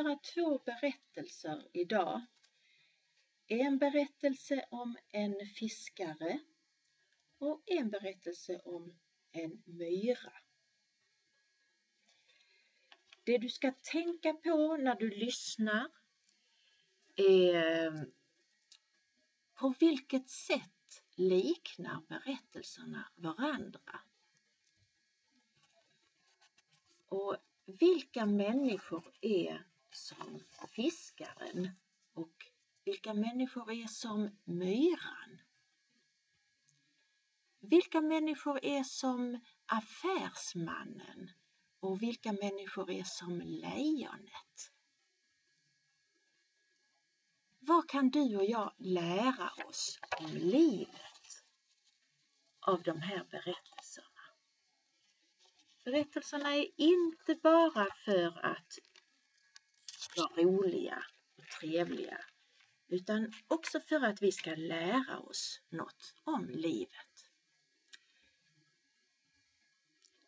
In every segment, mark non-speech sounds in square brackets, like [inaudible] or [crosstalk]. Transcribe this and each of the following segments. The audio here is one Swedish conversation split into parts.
ska två berättelser idag. En berättelse om en fiskare och en berättelse om en myra. Det du ska tänka på när du lyssnar är ehm, på vilket sätt liknar berättelserna varandra? Och vilka människor är som fiskaren och vilka människor är som myran? Vilka människor är som affärsmannen och vilka människor är som lejonet? Vad kan du och jag lära oss om livet av de här berättelserna? Berättelserna är inte bara för att vara roliga och trevliga utan också för att vi ska lära oss något om livet.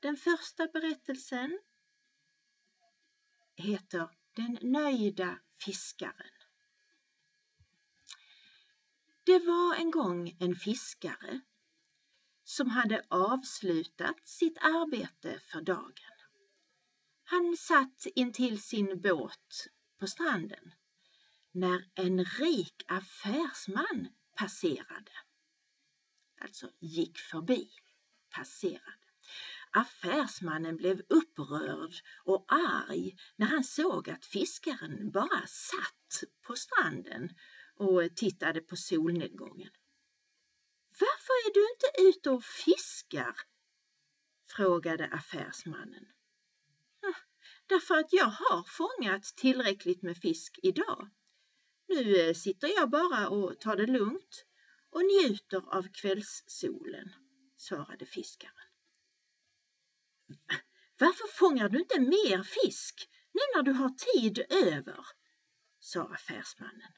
Den första berättelsen heter Den nöjda fiskaren. Det var en gång en fiskare som hade avslutat sitt arbete för dagen. Han satt intill sin båt på stranden när en rik affärsman passerade. Alltså gick förbi, passerade. Affärsmannen blev upprörd och arg när han såg att fiskaren bara satt på stranden och tittade på solnedgången. Varför är du inte ute och fiskar? frågade affärsmannen. Därför att jag har fångat tillräckligt med fisk idag. Nu eh, sitter jag bara och tar det lugnt och njuter av kvällssolen, svarade fiskaren. Varför fångar du inte mer fisk nu när du har tid över? sa affärsmannen.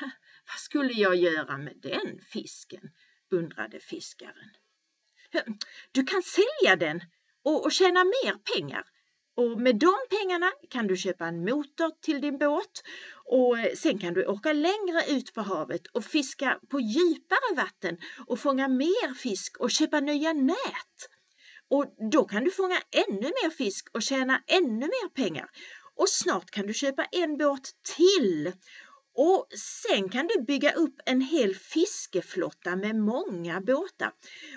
[laughs] Vad skulle jag göra med den fisken? undrade fiskaren. Du kan sälja den och, och tjäna mer pengar. Och med de pengarna kan du köpa en motor till din båt och eh, sen kan du åka längre ut på havet och fiska på djupare vatten och fånga mer fisk och köpa nya nät. Och då kan du fånga ännu mer fisk och tjäna ännu mer pengar. Och snart kan du köpa en båt till och sen kan du bygga upp en hel fiskeflotta med många båtar.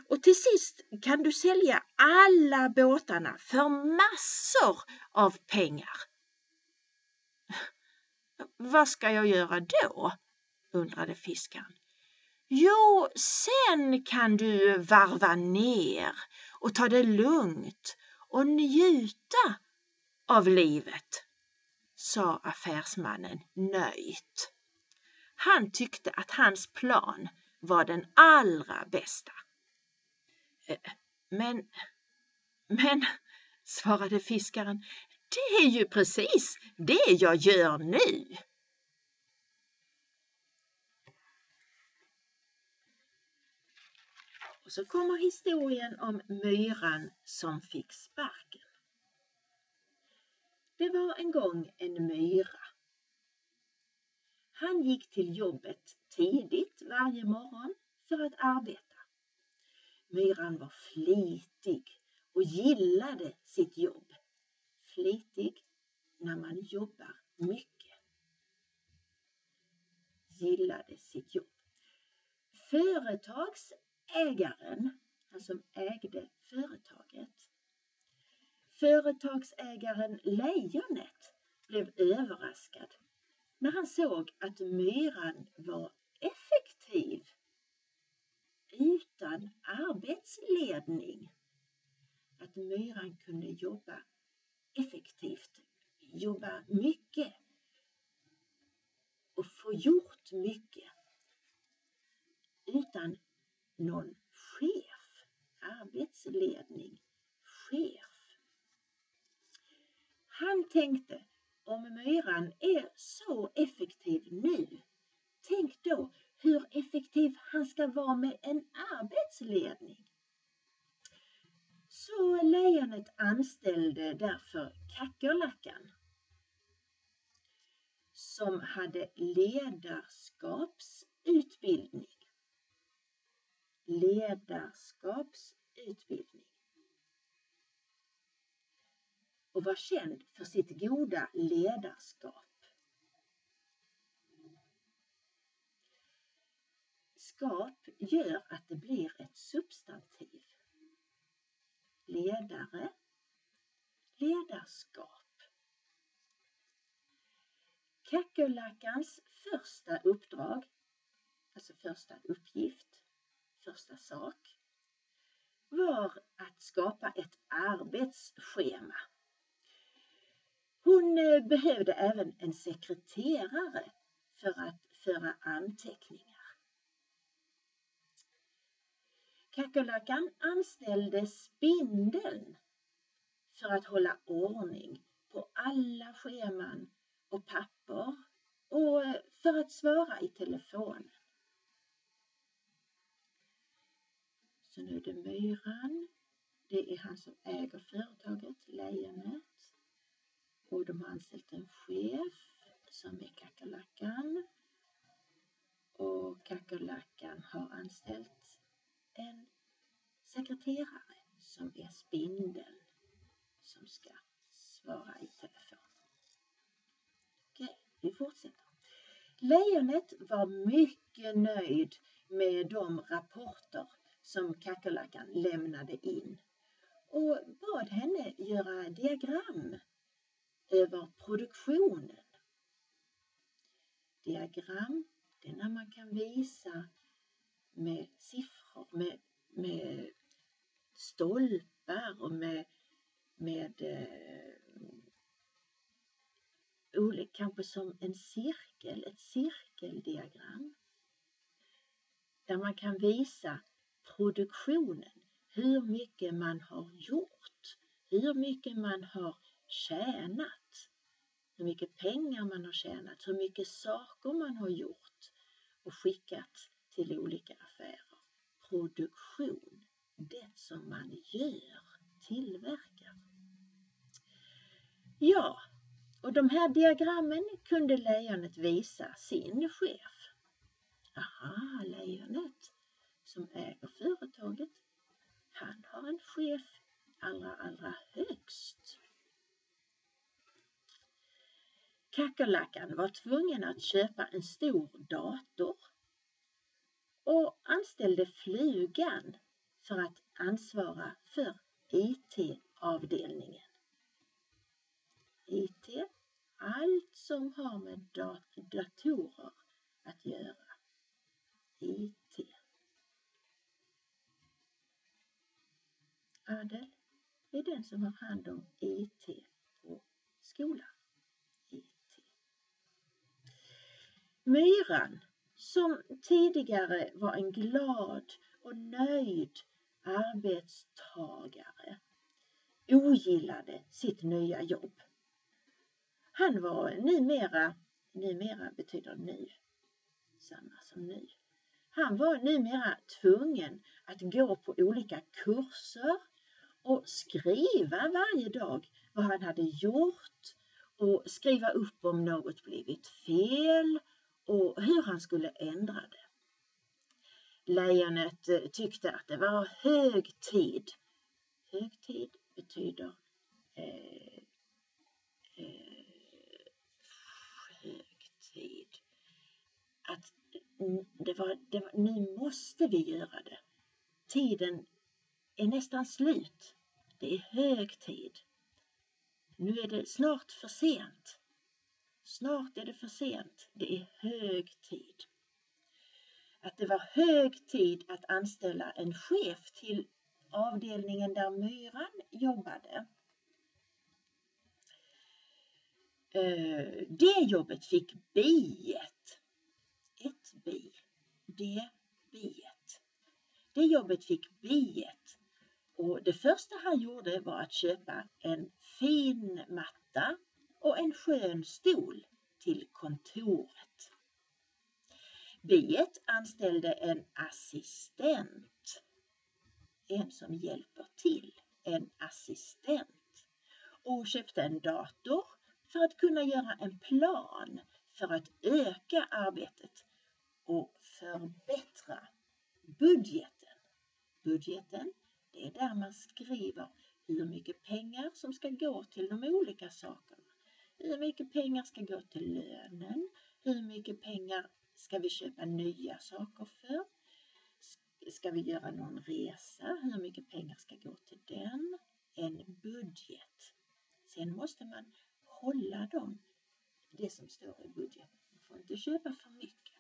Och till sist kan du sälja alla båtarna för massor av pengar. [laughs] Vad ska jag göra då? undrade fiskaren. Jo, sen kan du varva ner och ta det lugnt och njuta av livet sa affärsmannen nöjt. Han tyckte att hans plan var den allra bästa. Eh, men, men, [laughs] svarade fiskaren, det är ju precis det jag gör nu. Och så kommer historien om myran som fick sparken. Det var en gång en myra. Han gick till jobbet tidigt varje morgon för att arbeta. Myran var flitig och gillade sitt jobb. Flitig när man jobbar mycket. Gillade sitt jobb. Företagsägaren, han som ägde företaget, Företagsägaren Lejonet blev överraskad när han såg att myran var effektiv utan arbetsledning. Att myran kunde jobba effektivt, jobba mycket och få gjort mycket utan någon chef, arbetsledning, chef. Han tänkte, om myran är så effektiv nu, tänk då hur effektiv han ska vara med en arbetsledning. Så lejonet anställde därför kackerlackan som hade ledarskapsutbildning. Ledarskapsutbildning. Och var känd för sitt goda ledarskap. Skap gör att det blir ett substantiv. Ledare, ledarskap. Kackerlackans första uppdrag, alltså första uppgift, första sak, var att skapa ett arbetsschema. Hon eh, behövde även en sekreterare för att föra anteckningar. Kackerlackan anställde spindeln för att hålla ordning på alla scheman och papper och eh, för att svara i telefonen. Så nu är det myran. Det är han som äger företaget, lejonet. Och de har anställt en chef som är kackerlackan. Och kackerlackan har anställt en sekreterare som är spindeln som ska svara i telefon. Vi fortsätter. Lejonet var mycket nöjd med de rapporter som kackerlackan lämnade in och bad henne göra diagram över produktionen. Diagram, det är när man kan visa med siffror, med, med stolpar och med, med eh, kanske som en cirkel, ett cirkeldiagram. Där man kan visa produktionen, hur mycket man har gjort, hur mycket man har tjänat, hur mycket pengar man har tjänat, hur mycket saker man har gjort och skickat till olika affärer. Produktion, det som man gör, tillverkar. Ja, och de här diagrammen kunde lejonet visa sin chef. Aha, lejonet som äger företaget, han har en chef allra, allra högst. Kackerlackan var tvungen att köpa en stor dator och anställde flugan för att ansvara för IT-avdelningen. IT, allt som har med dat datorer att göra. IT. Adel är den som har hand om IT på skolan. IT. Myran, som tidigare var en glad och nöjd arbetstagare, ogillade sitt nya jobb. Han var numera, numera betyder nu, samma som nu. Han var numera tvungen att gå på olika kurser och skriva varje dag vad han hade gjort och skriva upp om något blivit fel och hur han skulle ändra det. Lejonet eh, tyckte att det var hög tid. Hög tid betyder eh, eh, att mm, det var, det var, nu måste vi göra det. Tiden är nästan slut. Det är hög tid. Nu är det snart för sent. Snart är det för sent. Det är hög tid. Att det var hög tid att anställa en chef till avdelningen där myran jobbade. Eh, det jobbet fick biet ett bi. Det biet. Det jobbet fick biet och det första han gjorde var att köpa en fin matta och en skön stol till kontoret. Biet anställde en assistent. En som hjälper till. En assistent. Och köpte en dator för att kunna göra en plan för att öka arbetet och förbättra budgeten. Budgeten, det är där man skriver hur mycket pengar som ska gå till de olika sakerna. Hur mycket pengar ska gå till lönen? Hur mycket pengar ska vi köpa nya saker för? Ska vi göra någon resa? Hur mycket pengar ska gå till den? En budget. Sen måste man hålla dem, det som står i budgeten. Man får inte köpa för mycket.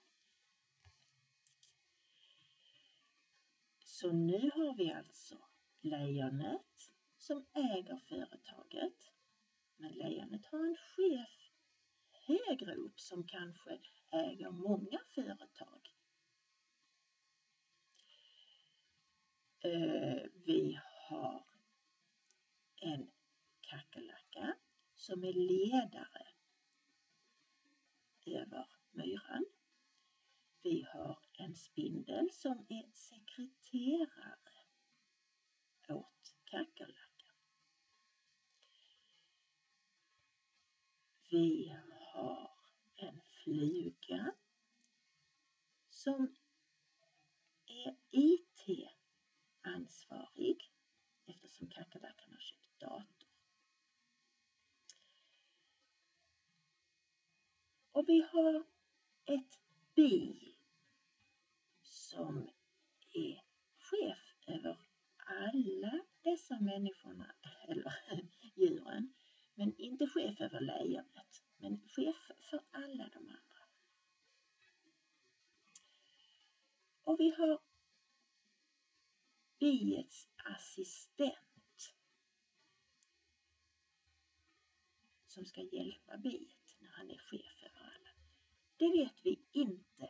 Så nu har vi alltså lejonet som äger företaget. Men lejonet har en chef högre upp som kanske äger många företag. Eh, vi har en kackerlacka som är ledare över myran. Vi har en spindel som är sekreterare åt kackerlackan. Vi har en fluga som är IT-ansvarig eftersom kackerlackan har köpt dator. Och vi har ett bi som är chef över alla dessa människorna, eller [laughs] djuren, men inte chef över lejonet, men chef för alla de andra. Och vi har biets assistent som ska hjälpa biet när han är chef över alla. Det vet vi inte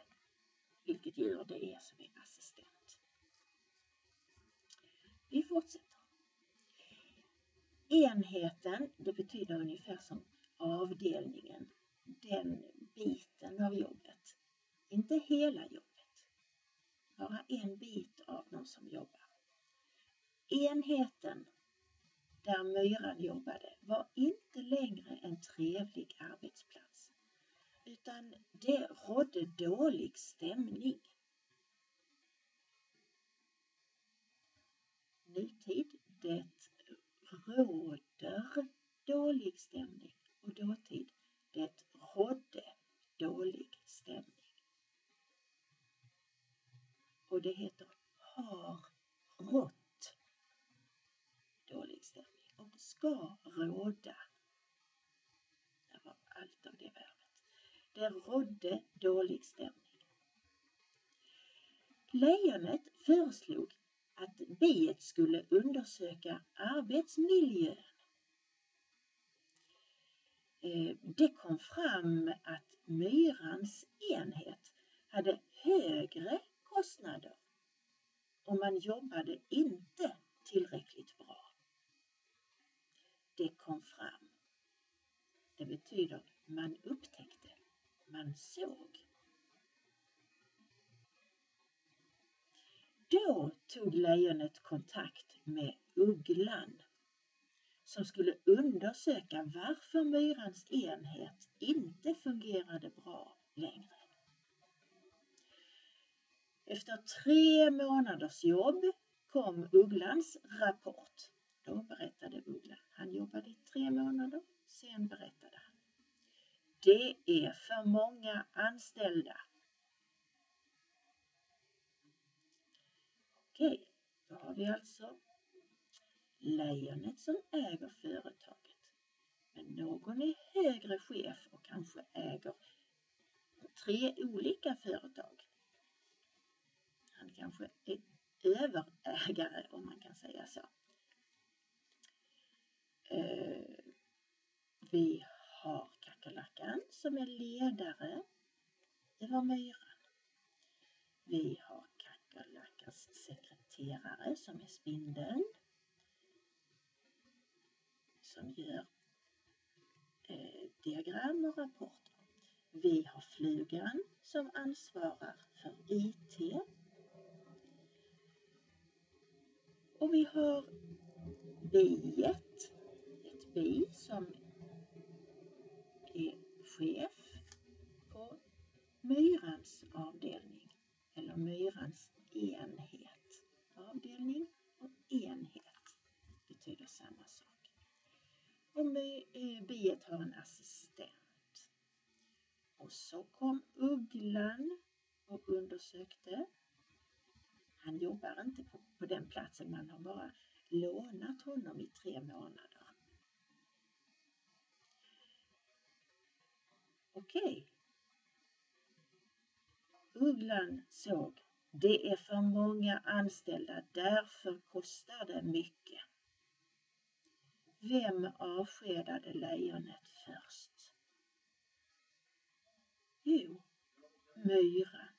vilket djur det är som är assistent. Vi fortsätter. Enheten, det betyder ungefär som avdelningen, den biten av jobbet. Inte hela jobbet, bara en bit av de som jobbar. Enheten där myran jobbade var inte längre en trevlig arbetsplats utan det rådde dålig stämning. Nutid, det råder dålig stämning och dåtid, det rådde dålig stämning. Och det heter har rått dålig stämning och ska råda. Det var allt av det verbet. Det rådde dålig stämning. Lejonet föreslog att biet skulle undersöka arbetsmiljön. Eh, det kom fram att myrans enhet hade högre kostnader och man jobbade inte tillräckligt bra. Det kom fram. Det betyder man upptäckte man såg. Då tog lejonet kontakt med ugglan som skulle undersöka varför myrans enhet inte fungerade bra längre. Efter tre månaders jobb kom ugglans rapport. Då berättade ugglan. Han jobbade i tre månader, sen berättade han. Det är för många anställda. Okej, då har vi alltså lejonet som äger företaget. Men någon är högre chef och kanske äger tre olika företag. Han kanske är överägare om man kan säga så. Eh, vi har kackerlackan som är ledare över myran. Vi har kackerlackans sekreterare som är spindeln som gör eh, diagram och rapporter. Vi har flugan som ansvarar för IT. Och vi har biet, ett bi som är chef avdelning eller myrans enhet. Avdelning och enhet betyder samma sak. Om eh, biet har en assistent. Och så kom ugglan och undersökte. Han jobbar inte på, på den platsen, man har bara lånat honom i tre månader. Okej. Ugglan såg, det är för många anställda, därför kostar det mycket. Vem avskedade lejonet först? Jo, myran.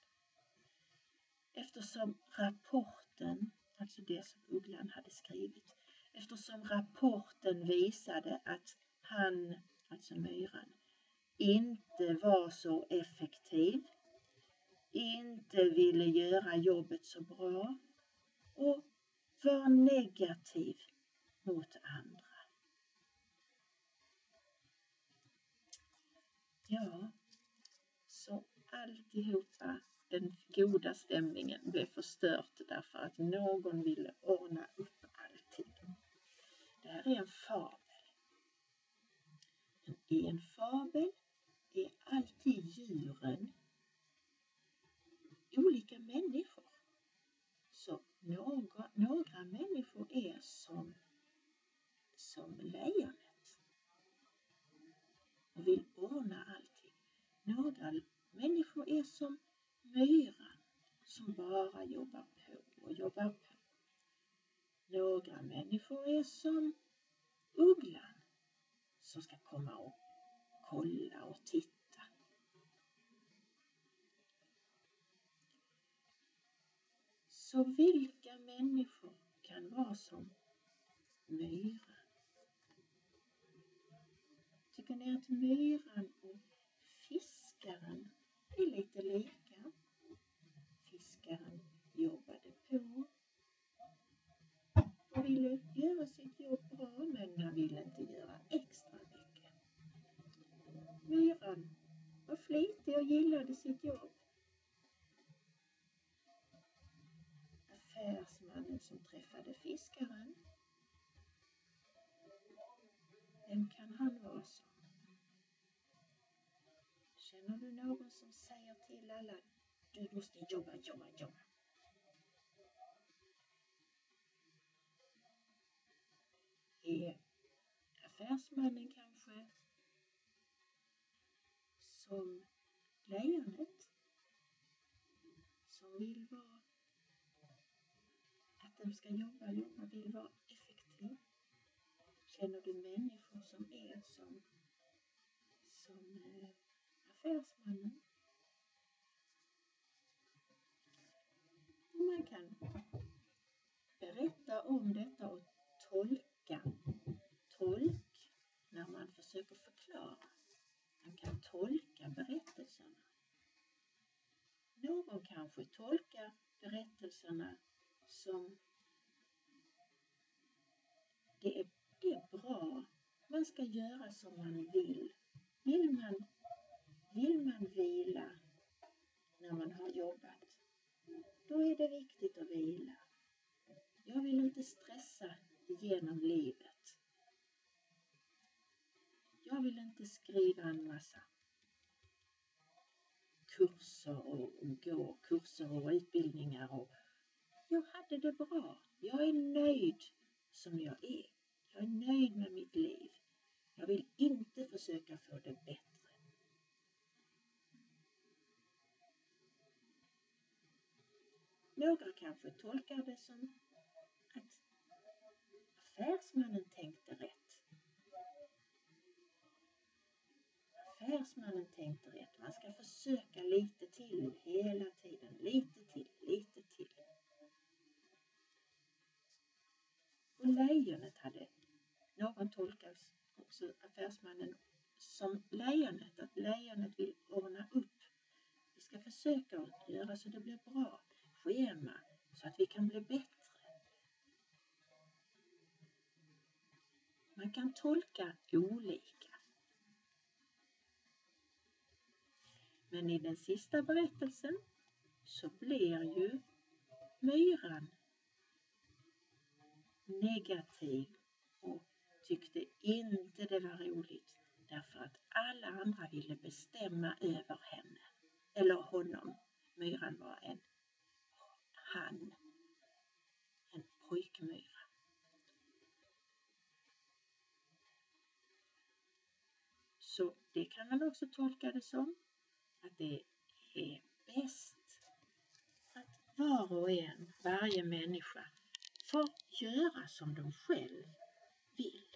Eftersom rapporten, alltså det som ugglan hade skrivit, eftersom rapporten visade att han, alltså myran, inte var så effektiv, inte ville göra jobbet så bra och var negativ mot andra. Ja, så alltihopa, den goda stämningen blev förstört därför att någon ville ordna upp allting. Det här är en fabel. I en fabel är alltid djuren olika människor. Så några, några människor är som, som lejonet och vill ordna allting. Några människor är som myran som bara jobbar på och jobbar på. Några människor är som ugglan som ska komma och kolla och titta. Så vilka människor kan vara som myran? Tycker ni att myran och fiskaren är lite lika? Fiskaren jobbade på och ville göra sitt jobb bra men han ville inte göra extra mycket. Myran var flitig och gillade sitt jobb. Affärsmannen som träffade fiskaren. Vem kan han vara som? Känner du någon som säger till alla, du måste jobba, jobba, jobba? Är affärsmannen kanske som lejonet som vill vara att ska jobba, jobba, vill vara effektiv? Känner du människor som är som, som eh, affärsmannen? Och man kan berätta om detta och tolka. Tolk när man försöker förklara. Man kan tolka berättelserna. Någon kanske tolkar berättelserna som det är, det är bra. Man ska göra som man vill. Vill man, vill man vila när man har jobbat, då är det viktigt att vila. Jag vill inte stressa genom livet. Jag vill inte skriva en massa kurser och, gå kurser och utbildningar och jag hade det bra. Jag är nöjd som jag är. Jag är nöjd med mitt liv. Jag vill inte försöka få det bättre. Några kanske tolkar det som att affärsmannen tänkte rätt. Affärsmannen tänkte rätt. Man ska försöka lite till hela tiden. Lite till, lite till. Och lejonet hade, någon tolkar också affärsmannen som lejonet, att lejonet vill ordna upp. Vi ska försöka göra så det blir bra schema så att vi kan bli bättre. Man kan tolka olika. Men i den sista berättelsen så blir ju myran negativ och tyckte inte det var roligt därför att alla andra ville bestämma över henne eller honom. Myran var en han, en pojkmyra. Så det kan man också tolka det som att det är bäst att var och en, varje människa, får göra som de själv vill.